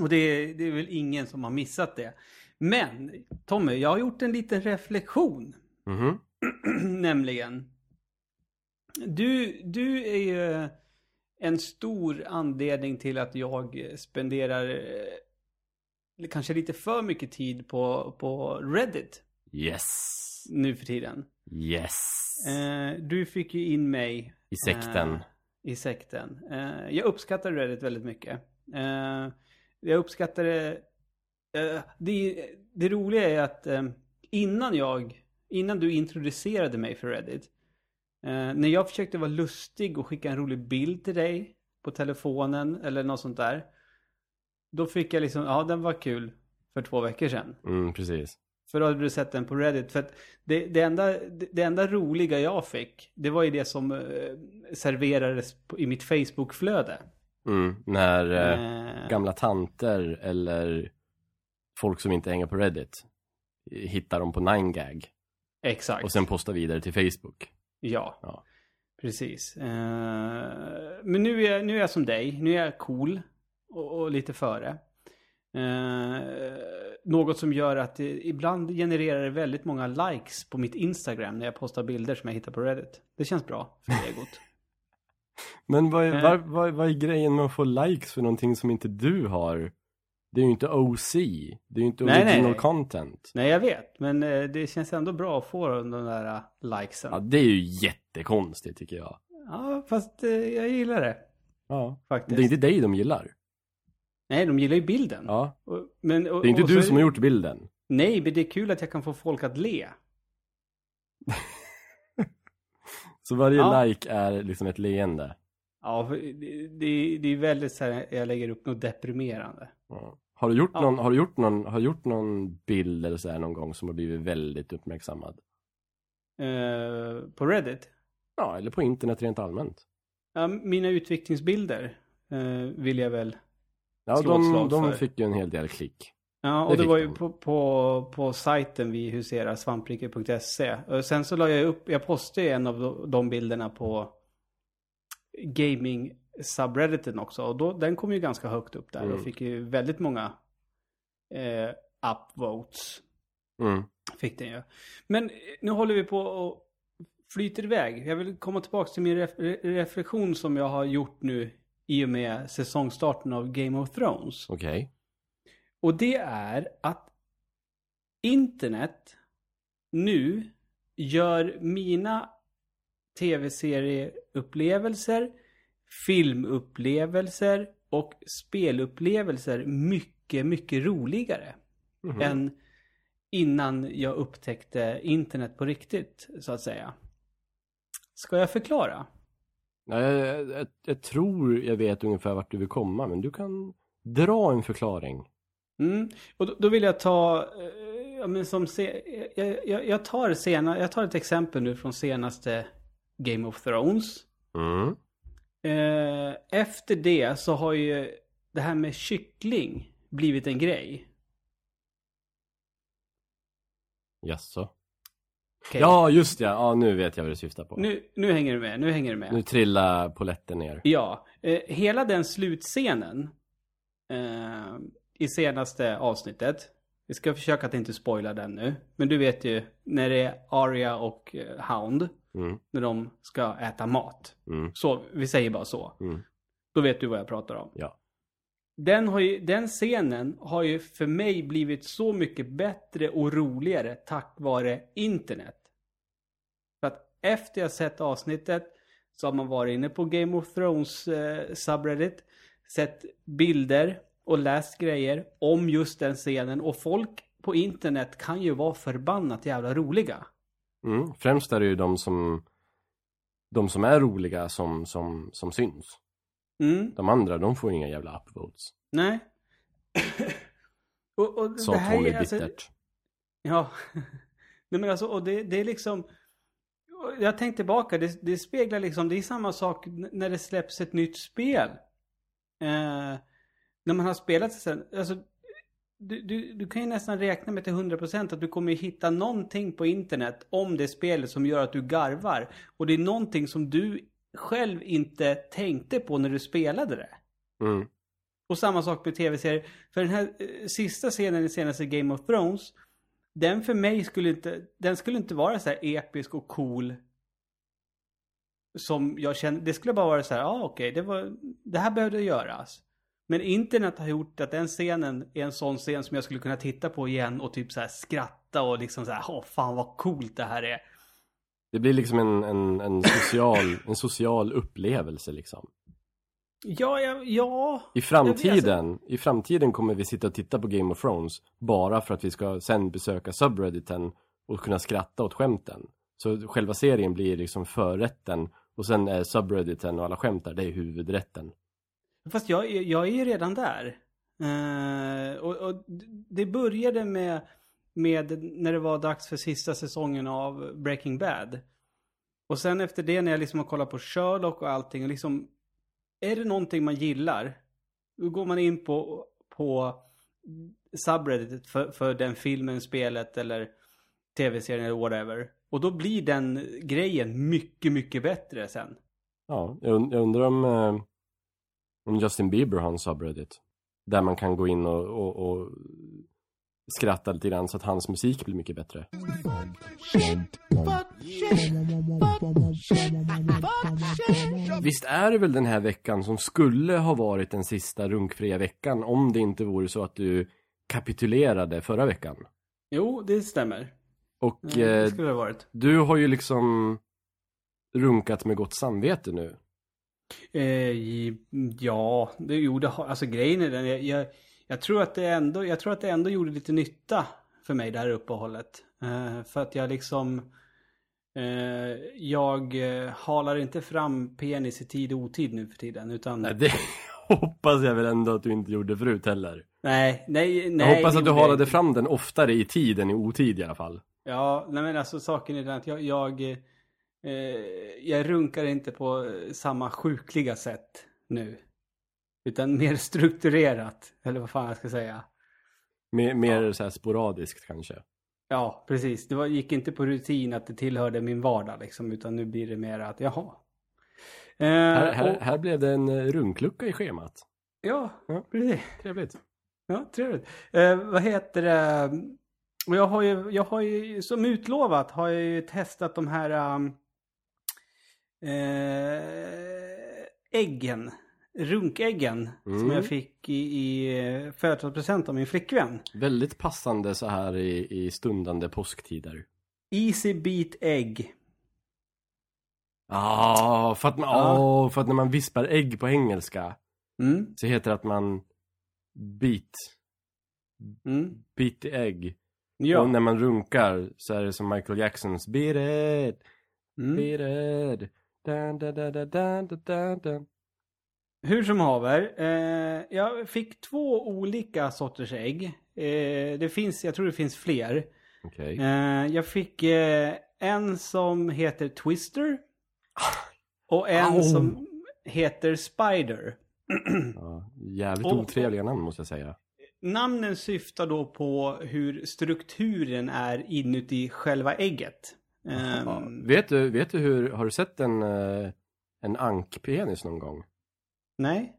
Och det är, det är väl ingen som har missat det. Men Tommy, jag har gjort en liten reflektion. Mhm. Nämligen. Du, du är ju en stor anledning till att jag spenderar eh, kanske lite för mycket tid på, på Reddit Yes. nu för tiden. Yes. Eh, du fick ju in mig I sekten. Eh, I sekten. Eh, jag uppskattar Reddit väldigt mycket. Jag uppskattar det, eh, det. Det roliga är att eh, innan jag, innan du introducerade mig för Reddit. Eh, när jag försökte vara lustig och skicka en rolig bild till dig på telefonen eller något sånt där. Då fick jag liksom, ja den var kul för två veckor sedan. Mm, precis. För då hade du sett den på Reddit. För att det, det, enda, det, enda roliga jag fick, det var ju det som serverades i mitt Facebook-flöde. Mm, när eh, Eh, gamla tanter eller folk som inte hänger på Reddit hittar dem på 9gag exakt. och sen postar vidare till Facebook. Ja. Ja. Precis. Eh, men nu är, nu är jag som dig. Nu är jag cool. Och, och lite före. Eh, något som gör att det, ibland genererar det väldigt många likes på mitt Instagram när jag postar bilder som jag hittar på Reddit. Det känns bra för egot. Men vad är, Eh. vad, vad, vad är grejen med att få likes för någonting som inte du har? Det är ju inte OC. Det är ju inte Nej, original nej. content. Nej, jag vet. Men eh, det känns ändå bra att få de där eh, likesen. Ja, Ja, det är ju jättekonstigt tycker jag. fast eh, jag gillar det Ja. faktiskt. Det är inte dig de gillar. Nej, de gillar ju bilden. Ja. Och, men, och, Det är inte du som har gjort bilden. Nej, men det är kul att jag kan få folk att le. Så varje Ja. like är liksom ett leende. Ja, det, det, är väldigt så här, jag lägger upp något deprimerande. Ja. Har du gjort Ja. någon, har du gjort någon, har du gjort någon bild eller så här någon gång som har blivit väldigt uppmärksammad? Eh, på Reddit. Ja, eller på internet rent allmänt. Ja, mina utvecklingsbilder eh, vill jag väl. Ja, de, de fick ju en hel del klick. Ja, och Det det, var ju på, på, på sajten vi huserar, svampriket.se. Och sen så la jag upp, jag postade en av de, de bilderna på gaming subredditen också. Och då, den kom ju ganska högt upp där Mm. och fick ju väldigt många eh, upvotes. Mm. Fick den ju. Men eh, nu håller vi på och flyter iväg. Jag vill komma tillbaka till min ref re- reflektion som jag har gjort nu i och med säsongstarten av Game of Thrones. Okej. Och det är att internet nu gör mina tv-serieupplevelser, filmupplevelser och spelupplevelser mycket, mycket roligare Mhm. än innan jag upptäckte internet på riktigt, så att säga. Ska jag förklara? Ja, jag, jag, jag tror jag vet ungefär vart du vill komma, men du kan dra en förklaring. Mm. Och då, då vill jag ta, eh, ja, men som se, jag, jag, jag, tar sena, jag tar ett exempel nu från senaste Game of Thrones. Mm. Eh, efter det så har ju det här med kyckling blivit en grej. Jaså? Okej. Ja, just ja. Ja, nu vet jag vad du syftar på. Nu, Nu, nu hänger du med, nu hänger du med. trillar poletten ner. Ja, eh, hela den slutscenen eh, i senaste avsnittet. Vi ska försöka att inte spoila den nu. Men du vet ju när det är Arya och eh, Hound. Mm. När de ska äta mat. Mm. Så, vi säger bara så. Mm. Då vet du vad jag pratar om. Ja. Den, har ju, den scenen har ju för mig blivit så mycket bättre och roligare tack vare internet. För att efter jag sett avsnittet så har man varit inne på Game of Thrones eh, subreddit, sett bilder och läst grejer om just den scenen och folk på internet kan ju vara förbannat jävla roliga. Mm. Främst är det ju de som de som är roliga som, som, som syns. Mm, De andra, de får inga jävla upvotes. nej. och, och Sa det här Tommy är alltså- bittert. Ja. Nej men alltså, och det, det är liksom... Jag tänkte tillbaka, det, det speglar liksom, det är samma sak när det släpps ett nytt spel. Eh, när man har spelat det sen, alltså... Du, du, du kan ju nästan räkna med till 100% att du kommer hitta någonting på internet om det spelet som gör att du garvar. Och det är någonting som du själv inte tänkte på när du spelade det. Mm. Och samma sak med tv-serier. För den här eh, sista scenen i senaste Game of Thrones. Den för mig skulle inte, den skulle inte vara så här episk och cool. Som jag kände, det skulle bara vara så här, ja ah, okej, det var, det här behövde göras. Men internet har gjort att den scenen är en sån scen som jag skulle kunna titta på igen och typ så här skratta och liksom så här, åh fan vad coolt det här är. Det blir liksom en, en, en, social, en social upplevelse liksom. Ja, ja, ja. I framtiden, i framtiden kommer vi sitta och titta på Game of Thrones bara för att vi ska sen besöka subredditen och kunna skratta åt skämten. Så själva serien blir liksom förrätten och sen är subredditen och alla skämt där, det är huvudrätten. Fast jag, är- jag är ju redan där. Uh, och, och det började med, med när det var dags för sista säsongen av Breaking Bad. Och sen efter det när jag liksom har kollat på Sherlock och allting. Och liksom, är det någonting man gillar. Då går man in på, på subredditet för, för den filmen, spelet eller tv-serien eller whatever. Och då blir den grejen mycket, mycket bättre sen. Ja, jag, und- jag undrar om, eh, om Justin Bieber har en subreddit. Där man kan gå in och, och, och skratta lite grann så att hans musik blir mycket bättre. Visst är det väl den här veckan som skulle ha varit den sista runkfria veckan om det inte vore så att du kapitulerade förra veckan. Jo, det stämmer. Och Eh, Det eh, skulle det ha varit. du har ju liksom runkat med gott samvete nu. Eh, ja, det gjorde, alltså grejen är den, jag, jag, jag tror att det ändå, jag tror att det ändå gjorde lite nytta för mig det här uppehållet. Eh, för att jag liksom, Eh, jag eh, halar inte fram penis i tid och otid nu för tiden. Utan... Nej, det hoppas jag väl ändå att du inte gjorde förut heller. Nej, nej, nej. Jag hoppas att du halade fram den oftare i tid än i otid i alla fall. Ja, nej men alltså saken är den att jag, jag, eh, jag runkar inte på eh, samma sjukliga sätt nu. Utan mer strukturerat, eller vad fan jag ska säga. Mer, mer så här sporadiskt kanske. Ja, precis. Det var, gick inte på rutin att det tillhörde min vardag liksom, utan nu blir det mer att, jaha. Eh, Här, här, och, här blev det en eh, runklucka i schemat. ja, Ja. precis. Trevligt. Ja, trevligt. Eh, vad heter det? Och jag har ju, jag har ju, som utlovat har jag ju testat de här um, eh, äggen. Runkäggen. Som Mm. jag fick i, i eh, födelsedagspresent av min flickvän. Väldigt passande så här i, i stundande påsktider. Easy Beat Egg. Ah, för att, man, Ja. åh, för att när man vispar ägg på engelska Mm, så heter det att man beat, mm. beat the egg. Och Ja. när man runkar så är det som Michael Jacksons Beat it, Mm. beat it. Dun, dun, dun, dun, dun, dun. Hur som haver, eh, jag fick två olika sorters ägg. Eh, det finns, jag tror det finns fler. Okej. Eh, jag fick eh, en som heter Twister. Och en Au. som heter Spider. Ja, jävligt Och- otrevliga namn måste jag säga. Namnen syftar då på hur strukturen är inuti själva ägget. Ehm, Ja. Vet, du, vet du hur, har du sett en, eh, en ankpenis någon gång? Nej?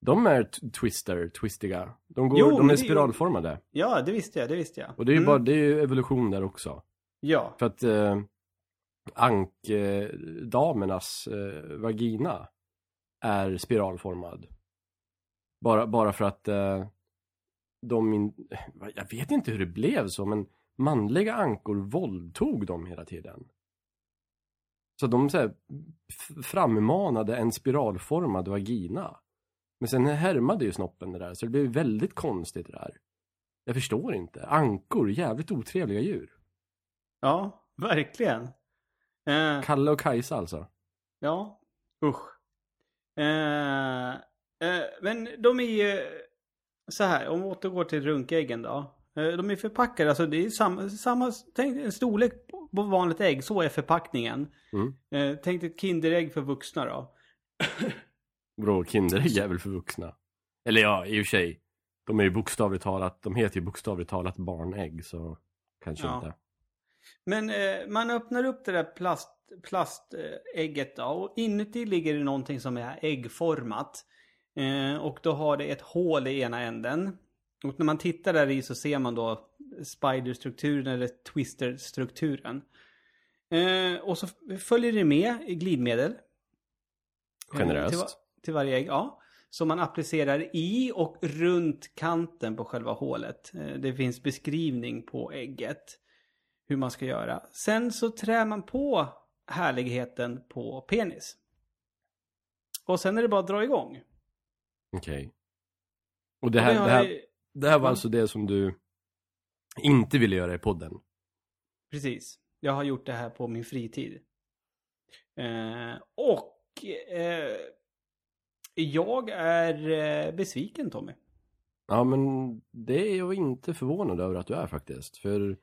De är twister, twistiga. De, går, Jo, de är är ju- spiralformade. Ja, det visste jag, det visste jag. Och det är ju Mm. bara, det är evolution där också. Ja. För att eh, ankdamernas eh, vagina är spiralformad. Bara, bara för att eh, de, in, jag vet inte hur det blev så, men manliga ankor våldtog dem hela tiden. Så de så här, frammanade en spiralformad vagina. Men sen härmade ju snoppen det där, så det blev väldigt konstigt det där. Jag förstår inte. Ankor, jävligt otrevliga djur. Ja, verkligen. Eh, Kalle och Kajsa alltså. Ja, usch. Eh, eh, men de är ju så här, om vi återgår till runkäggen då. Eh, de är förpackade, alltså det är samma, samma tänk en storlek på vanligt ägg, så är förpackningen. Mm. Eh, tänk ett Kinderägg för vuxna då. Bro, Kinderägg är väl för vuxna? Eller ja, i och för sig. De är ju bokstavligt talat, de heter ju bokstavligt talat barnägg så kanske Ja. inte. Men eh, man öppnar upp det där plast, plastägget då och inuti ligger det någonting som är äggformat. Eh, och då har det ett hål i ena änden. Och när man tittar där i så ser man då spiderstrukturen eller twisterstrukturen. Eh, och så följer det med i glidmedel. Eh, Generöst. Till, till varje ägg, ja. Som man applicerar i och runt kanten på själva hålet. Eh, Det finns beskrivning på ägget. Hur man ska göra. Sen så trär man på härligheten på penis. Och sen är det bara att dra igång. Okej. Och det Och här, har det här, jag- det här var Ja. alltså det som du inte ville göra i podden? Precis. Jag har gjort det här på min fritid. Eh, och eh, jag är eh, besviken Tommy. Ja, men det är jag inte förvånad över att du är faktiskt. För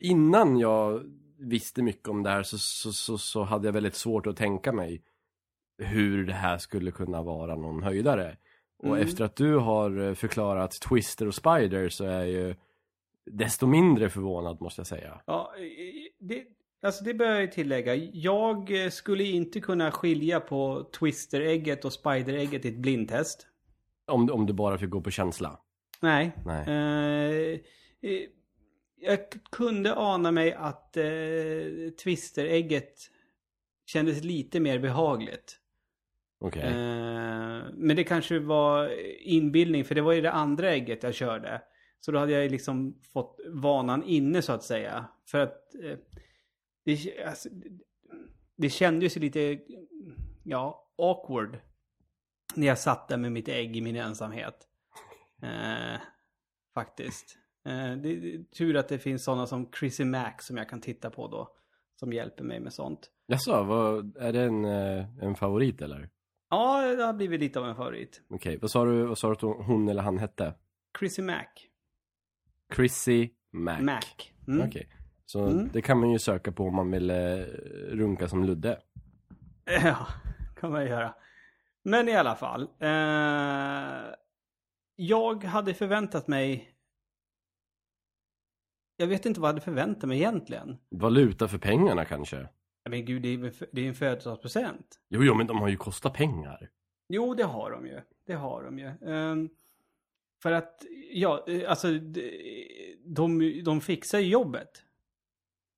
innan jag visste mycket om det här så, så, så, så hade jag väldigt svårt att tänka mig hur det här skulle kunna vara någon höjdare. Och Mm. efter att du har eh, förklarat Twister och Spider så är jag ju desto mindre förvånad måste jag säga. Ja, det, alltså det bör jag tillägga. Jag eh, skulle inte kunna skilja på Twister-ägget och Spider-ägget i ett blindtest. Om, om du bara fick gå på känsla. Nej. Nej. Eh, eh, jag kunde ana mig att eh, Twister-ägget kändes lite mer behagligt. Okej. Eh, men det kanske var inbildning för det var ju det andra ägget jag körde. Så då hade jag liksom fått vanan inne så att säga. För att eh, det, alltså, det kändes ju lite, ja, awkward. När jag satt där med mitt ägg i min ensamhet. Eh, faktiskt. Eh, det är tur att det finns sådana som Chrissy Mack som jag kan titta på då. som hjälper mig med sånt. Jaså, vad, är det en, eh, en favorit eller? Ja, det har blivit lite av en favorit. Okej, vad sa du, vad sa du att hon- eller han hette? Chrissy Mac. Chrissy Mac. Mac. Mm. Okej. Så Mm. det kan man ju söka på om man vill eh, runka som Ludde. Ja, kan man göra. Men i alla fall. Eh, jag hade förväntat mig... Jag vet inte vad jag hade förväntat mig egentligen. Valuta för pengarna kanske? Men gud, det är, det är en födelsedagspresent. Jo, jo, men de har ju kostat pengar. Jo, det har de ju. Det har de ju. Ehm, för att, ja, eh, alltså de, de, de fixar ju jobbet.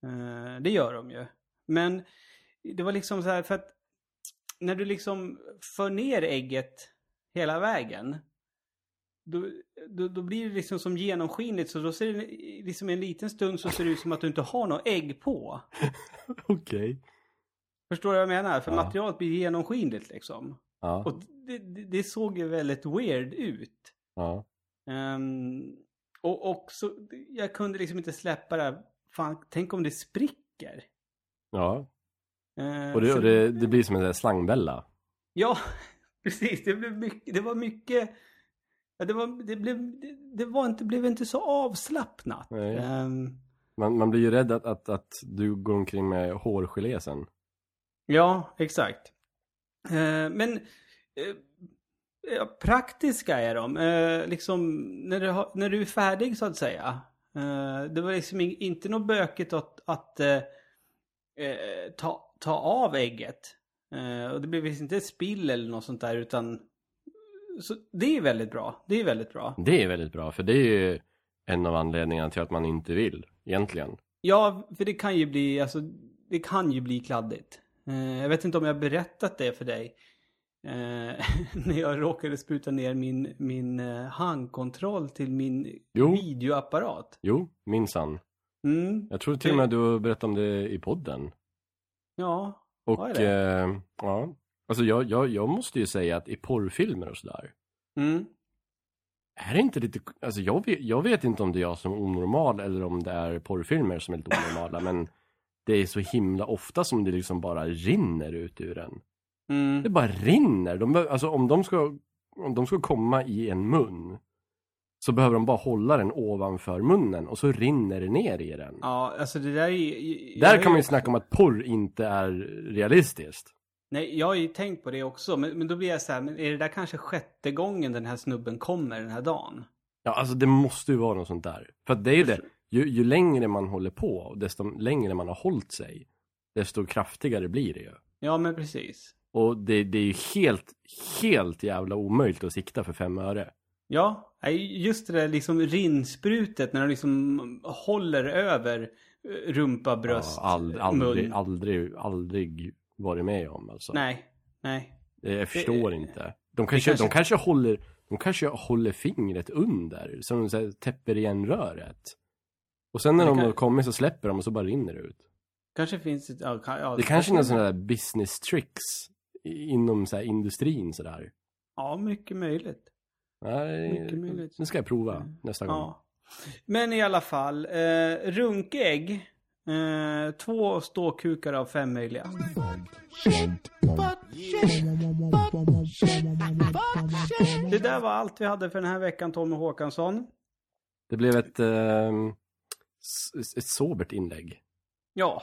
Eh, det gör de ju. Men det var liksom så här för att när du liksom för ner ägget hela vägen. Då, då, då blir det liksom som genomskinligt så då ser det liksom en liten stund så ser det ut som att du inte har något ägg på. Okej. Förstår du vad jag menar? För Ja. materialet blir genomskinligt liksom. Ja, Och det, det, det såg ju väldigt weird ut. ja. Ehm, och också, jag kunde liksom inte släppa det. här. Fan, tänk om det spricker. Ja, Ehm, och det, så- och det, det blir som en där slangbella. Ja, precis. Det, blev mycket, det var mycket... Ja, det, var, det, blev, det, det var inte, blev inte så avslappnat. Ehm, Man, man blir ju rädd att, att, att du går omkring med hårgelé sen. ja, exakt. Ehm, men ja, praktiska är de. Eh, liksom när du, har, när du är färdig så att säga. Det var liksom in, inte något bökigt att, att eh, eh, ta, ta av ägget. Och det blev liksom inte ett spill eller något sånt där utan så det är väldigt bra. Det är väldigt bra. Det är väldigt bra, för det är ju en av anledningarna till att man inte vill, egentligen. Ja, för det kan ju bli, alltså, det kan ju bli kladdigt. Eh, jag vet inte om jag har berättat det för dig. Eh, när jag råkade spruta ner min, min eh, handkontroll till min Jo. videoapparat. Jo, minsann. Mm, Jag tror till och med du har berättat om det i podden. ja, Och, det? eh, ja. Alltså jag, jag, jag måste ju säga att i porrfilmer och sådär, mm, är det inte lite, alltså jag vet, jag vet inte om det är jag som är onormal eller om det är porrfilmer som är lite onormala, men det är så himla ofta som det liksom bara rinner ut ur en. mm. Det bara rinner. De, alltså om de ska, om de ska komma i en mun, så behöver de bara hålla den ovanför munnen och så rinner det ner i den. Ja, alltså det där är. Där kan man ju snacka om att porr inte är realistiskt. Nej, jag har ju tänkt på det också. Men, men då blir jag så här, men är det där kanske sjätte gången den här snubben kommer den här dagen? Ja, alltså det måste ju vara något sånt där. För att det är ju det, ju, ju längre man håller på, och desto längre man har hållit sig, desto kraftigare blir det ju. Ja, men precis. Och det, det är ju helt, helt jävla omöjligt att sikta för fem öre. Ja, just det där liksom rinsprutet när de liksom håller över eh, rumpa, bröst, Ja, ald, aldrig, mun. aldrig, aldrig varit med om alltså. Nej, nej. Det, jag förstår det- inte. De kanske, kanske- de kanske håller, de kanske håller fingret under, så de så här, täpper igen röret. Och sen när de kan- har kommit så släpper de och så bara rinner det ut. Kanske finns det... Ja, kan, ja, Det kanske är någon sån där business tricks inom så här industrin sådär. Ja, mycket möjligt. Nej, Mycket möjligt. nu ska jag prova nästa gång. Ja. Men i alla fall, eh, runkägg. Eh, två ståkukar av fem möjliga. Det där var allt vi hade för den här veckan, Tommy Håkansson. Det blev ett, ehm, s- ett sobert inlägg. Ja,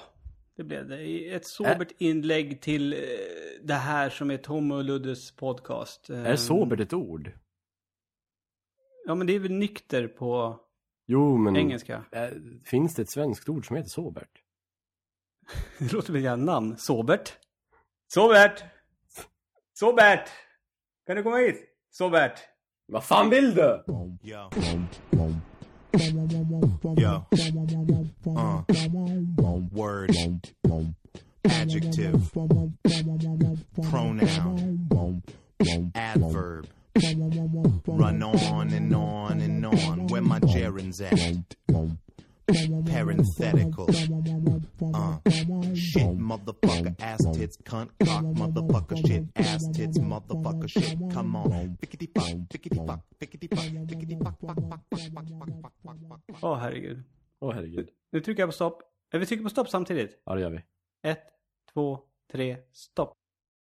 det blev det. Ett sobert inlägg till eh, det här som är Tom och Luddes podcast. Eh, Är sobert ett ord? Ja, men det är väl nykter på Jo, men engelska. eh, finns det ett svenskt ord som heter sobert? Det låter väl gärna namn. Sobert. Sobert! Sobert! Kan du komma hit? Sobert! Vad fan vill du? Yo. Yo. Uh. Word. Adjective. Pronoun. Adverb. Run on and on and on. Where my gerunds at? Parenthetical. Uh, shit, motherfucker, ass tits, cunt, cock, motherfucker, shit, ass tits, motherfucker, shit. Come on. Pickety fuck, pickety fuck, pickety fuck, pickety fuck, fuck, fuck, fuck, fuck, fuck, fuck, fuck. Åh, herregud. Åh, herregud. Nu trycker jag på stopp. Vi trycker på stopp samtidigt. Ja, det gör vi. Ett, två, tre, stopp.